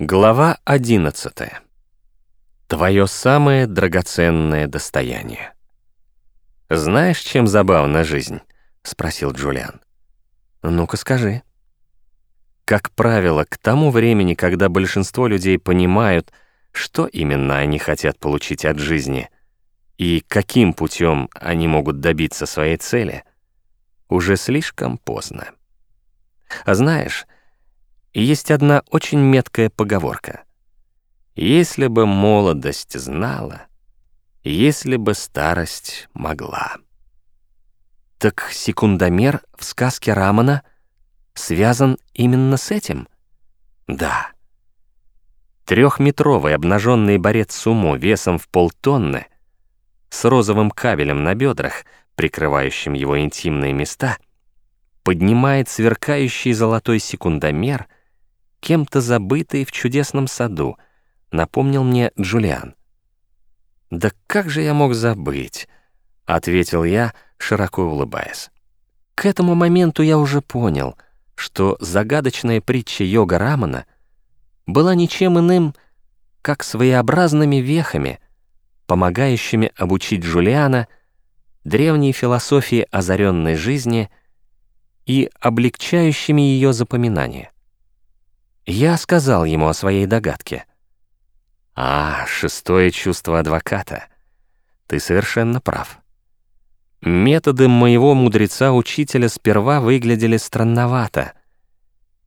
Глава 11. Твое самое драгоценное достояние. «Знаешь, чем забавна жизнь?» — спросил Джулиан. «Ну-ка скажи». Как правило, к тому времени, когда большинство людей понимают, что именно они хотят получить от жизни и каким путем они могут добиться своей цели, уже слишком поздно. А знаешь, есть одна очень меткая поговорка. «Если бы молодость знала, если бы старость могла». Так секундомер в сказке Рамана связан именно с этим? Да. Трехметровый обнаженный борец сумо весом в полтонны с розовым кабелем на бедрах, прикрывающим его интимные места, поднимает сверкающий золотой секундомер — кем-то забытый в чудесном саду, напомнил мне Джулиан. «Да как же я мог забыть?» — ответил я, широко улыбаясь. К этому моменту я уже понял, что загадочная притча Йога Рамана была ничем иным, как своеобразными вехами, помогающими обучить Джулиана древней философии озаренной жизни и облегчающими ее запоминание. Я сказал ему о своей догадке. «А, шестое чувство адвоката. Ты совершенно прав. Методы моего мудреца-учителя сперва выглядели странновато,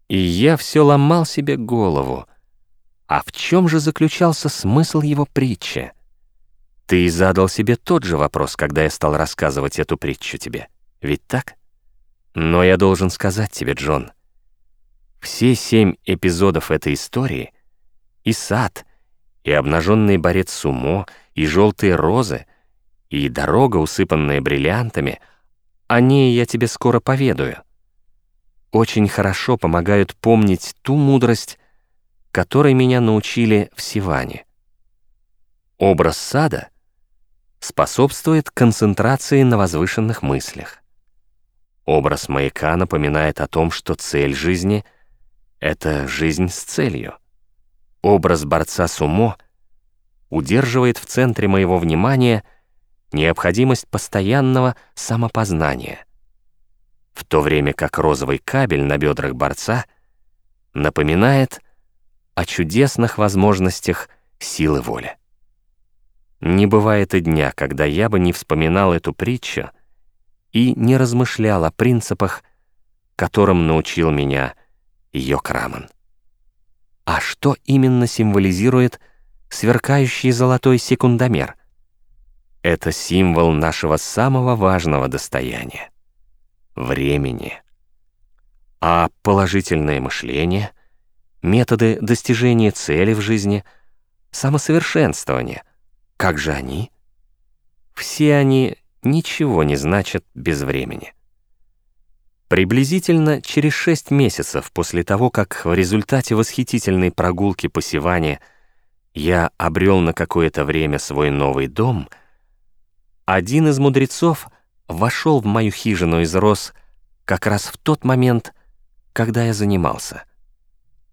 и я все ломал себе голову. А в чем же заключался смысл его притчи? Ты задал себе тот же вопрос, когда я стал рассказывать эту притчу тебе, ведь так? Но я должен сказать тебе, Джон, — все семь эпизодов этой истории — и сад, и обнаженный борец сумо, и желтые розы, и дорога, усыпанная бриллиантами — о ней я тебе скоро поведаю. Очень хорошо помогают помнить ту мудрость, которой меня научили в Сиване. Образ сада способствует концентрации на возвышенных мыслях. Образ маяка напоминает о том, что цель жизни — это жизнь с целью. Образ борца с умо удерживает в центре моего внимания необходимость постоянного самопознания, в то время как розовый кабель на бедрах борца напоминает о чудесных возможностях силы воли. Не бывает и дня, когда я бы не вспоминал эту притчу и не размышлял о принципах, которым научил меня Йокраман. А что именно символизирует сверкающий золотой секундомер? Это символ нашего самого важного достояния — времени. А положительное мышление, методы достижения цели в жизни, самосовершенствование, как же они? Все они ничего не значат без времени. Приблизительно через шесть месяцев после того, как в результате восхитительной прогулки по Сиване я обрел на какое-то время свой новый дом, один из мудрецов вошел в мою хижину из роз как раз в тот момент, когда я занимался.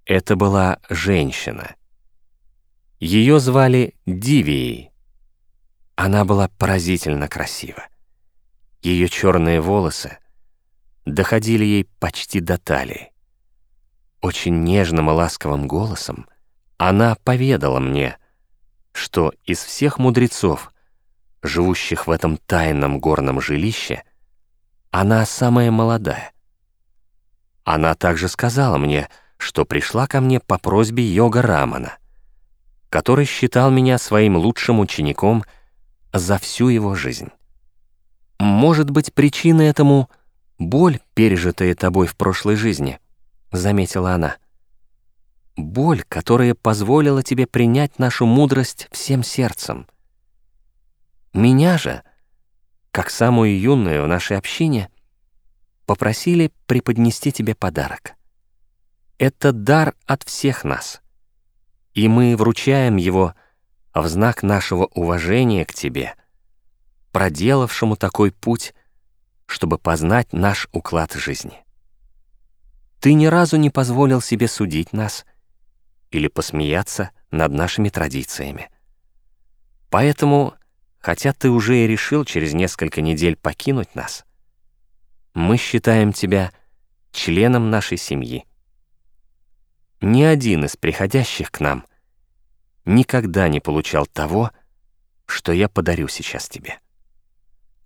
Это была женщина. Ее звали Дивией. Она была поразительно красива. Ее черные волосы — доходили ей почти до талии. Очень нежным и ласковым голосом она поведала мне, что из всех мудрецов, живущих в этом тайном горном жилище, она самая молодая. Она также сказала мне, что пришла ко мне по просьбе йога Рамана, который считал меня своим лучшим учеником за всю его жизнь. Может быть, причиной этому — «Боль, пережитая тобой в прошлой жизни», — заметила она. «Боль, которая позволила тебе принять нашу мудрость всем сердцем. Меня же, как самую юную в нашей общине, попросили преподнести тебе подарок. Это дар от всех нас, и мы вручаем его в знак нашего уважения к тебе, проделавшему такой путь чтобы познать наш уклад жизни. Ты ни разу не позволил себе судить нас или посмеяться над нашими традициями. Поэтому, хотя ты уже и решил через несколько недель покинуть нас, мы считаем тебя членом нашей семьи. Ни один из приходящих к нам никогда не получал того, что я подарю сейчас тебе.